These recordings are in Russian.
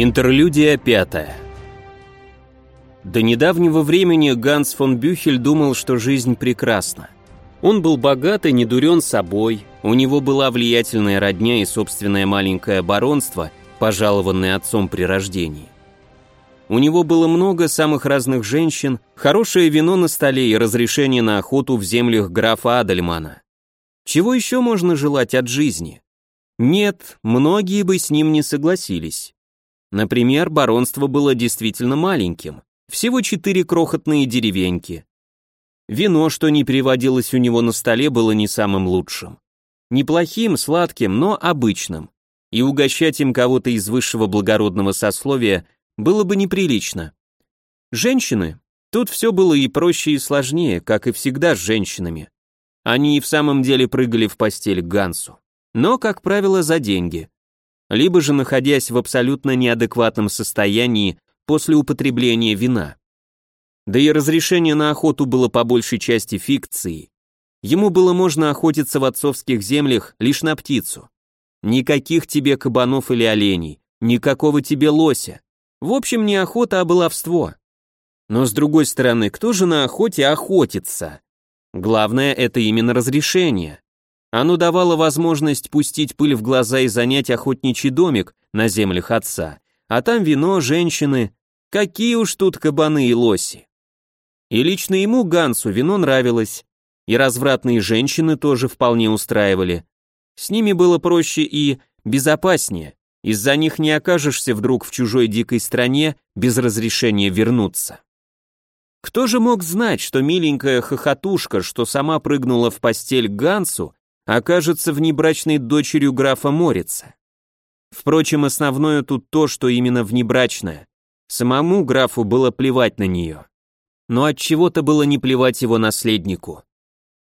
Интерлюдия пятая. До недавнего времени Ганс фон Бюхель думал, что жизнь прекрасна. Он был богат и недурен собой, у него была влиятельная родня и собственное маленькое баронство, пожалованное отцом при рождении. У него было много самых разных женщин, хорошее вино на столе и разрешение на охоту в землях графа Адельмана. Чего еще можно желать от жизни? Нет, многие бы с ним не согласились. Например, баронство было действительно маленьким, всего четыре крохотные деревеньки. Вино, что не переводилось у него на столе, было не самым лучшим. Неплохим, сладким, но обычным. И угощать им кого-то из высшего благородного сословия было бы неприлично. Женщины? Тут все было и проще, и сложнее, как и всегда с женщинами. Они и в самом деле прыгали в постель к Гансу. Но, как правило, за деньги либо же находясь в абсолютно неадекватном состоянии после употребления вина. Да и разрешение на охоту было по большей части фикцией. Ему было можно охотиться в отцовских землях лишь на птицу. Никаких тебе кабанов или оленей, никакого тебе лося. В общем, не охота, а баловство. Но с другой стороны, кто же на охоте охотится? Главное, это именно разрешение. Оно давало возможность пустить пыль в глаза и занять охотничий домик на землях отца, а там вино, женщины, какие уж тут кабаны и лоси. И лично ему, Гансу, вино нравилось, и развратные женщины тоже вполне устраивали. С ними было проще и безопаснее, из-за них не окажешься вдруг в чужой дикой стране без разрешения вернуться. Кто же мог знать, что миленькая хохотушка, что сама прыгнула в постель к Гансу, окажется внебрачной дочерью графа Морица. Впрочем, основное тут то, что именно внебрачная. Самому графу было плевать на нее. Но от чего-то было не плевать его наследнику.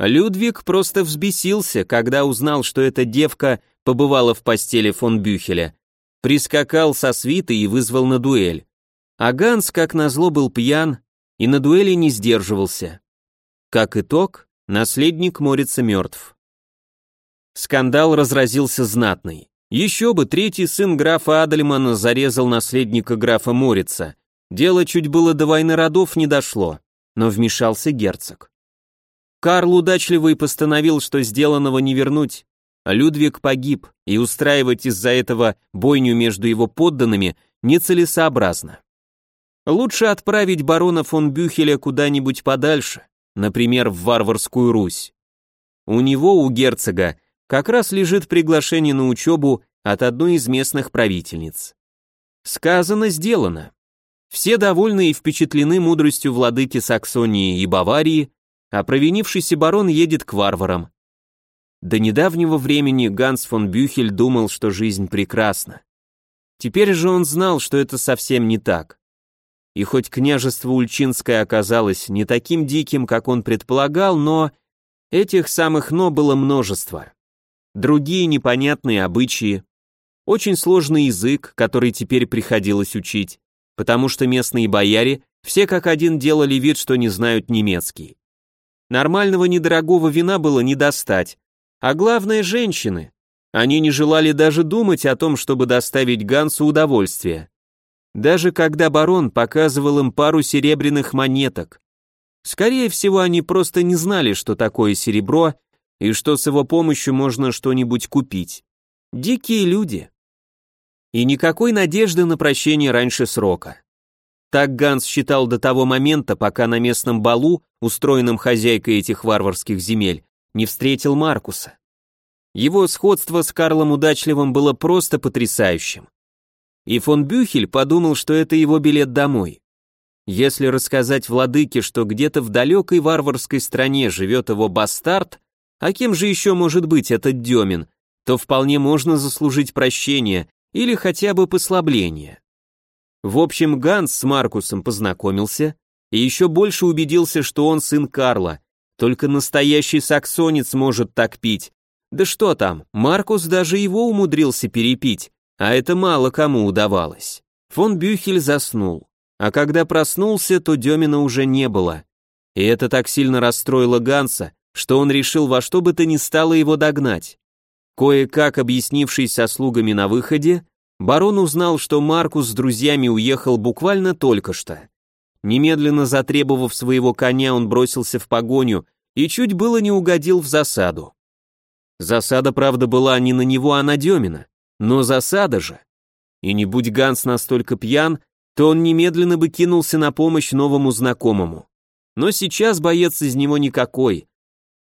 Людвиг просто взбесился, когда узнал, что эта девка побывала в постели фон Бюхеля, прискакал со свитой и вызвал на дуэль. А Ганс, как назло, был пьян и на дуэли не сдерживался. Как итог, наследник Морица мертв. Скандал разразился знатный. Еще бы, третий сын графа Адельмана зарезал наследника графа Морица. Дело чуть было до войны родов не дошло, но вмешался герцог. Карл удачливый постановил, что сделанного не вернуть, Людвиг погиб, и устраивать из-за этого бойню между его подданными нецелесообразно. Лучше отправить барона фон Бюхеля куда-нибудь подальше, например, в варварскую Русь. У него, у герцога, как раз лежит приглашение на учебу от одной из местных правительниц. Сказано, сделано. Все довольны и впечатлены мудростью владыки Саксонии и Баварии, а провинившийся барон едет к варварам. До недавнего времени Ганс фон Бюхель думал, что жизнь прекрасна. Теперь же он знал, что это совсем не так. И хоть княжество Ульчинское оказалось не таким диким, как он предполагал, но этих самых «но» было множество другие непонятные обычаи, очень сложный язык, который теперь приходилось учить, потому что местные бояре все как один делали вид, что не знают немецкий. Нормального недорогого вина было не достать, а главное женщины. Они не желали даже думать о том, чтобы доставить Гансу удовольствие. Даже когда барон показывал им пару серебряных монеток. Скорее всего, они просто не знали, что такое серебро, и что с его помощью можно что-нибудь купить. Дикие люди. И никакой надежды на прощение раньше срока. Так Ганс считал до того момента, пока на местном балу, устроенном хозяйкой этих варварских земель, не встретил Маркуса. Его сходство с Карлом Удачливым было просто потрясающим. И фон Бюхель подумал, что это его билет домой. Если рассказать владыке, что где-то в далекой варварской стране живет его бастард, а кем же еще может быть этот Демин, то вполне можно заслужить прощение или хотя бы послабление. В общем, Ганс с Маркусом познакомился и еще больше убедился, что он сын Карла, только настоящий саксонец может так пить. Да что там, Маркус даже его умудрился перепить, а это мало кому удавалось. Фон Бюхель заснул, а когда проснулся, то Демина уже не было. И это так сильно расстроило Ганса, что он решил во что бы то ни стало его догнать. Кое-как объяснившись со слугами на выходе, барон узнал, что Маркус с друзьями уехал буквально только что. Немедленно затребовав своего коня, он бросился в погоню и чуть было не угодил в засаду. Засада, правда, была не на него, а на Демина, но засада же. И не будь Ганс настолько пьян, то он немедленно бы кинулся на помощь новому знакомому. Но сейчас боец из него никакой.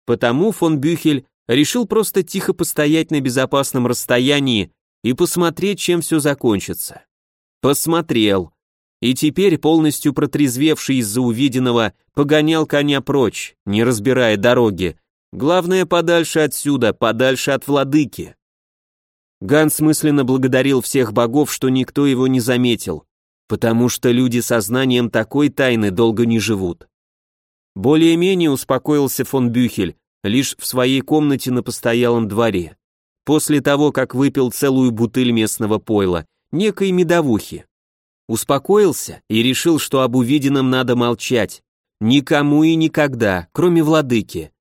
Потому фон Бюхель решил просто тихо постоять на безопасном расстоянии и посмотреть, чем все закончится. Посмотрел. И теперь, полностью протрезвевший из-за увиденного, погонял коня прочь, не разбирая дороги. Главное, подальше отсюда, подальше от владыки. Ганс мысленно благодарил всех богов, что никто его не заметил, потому что люди со знанием такой тайны долго не живут. Более-менее успокоился фон Бюхель, лишь в своей комнате на постоялом дворе, после того, как выпил целую бутыль местного пойла, некой медовухи. Успокоился и решил, что об увиденном надо молчать, никому и никогда, кроме владыки.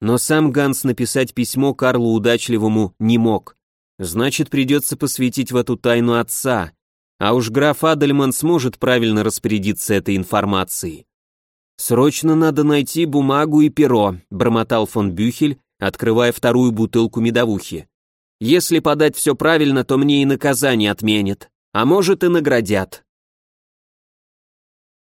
Но сам Ганс написать письмо Карлу Удачливому не мог. Значит, придется посвятить в эту тайну отца, а уж граф Адельман сможет правильно распорядиться этой информацией. «Срочно надо найти бумагу и перо», — бормотал фон Бюхель, открывая вторую бутылку медовухи. «Если подать все правильно, то мне и наказание отменят, а может и наградят».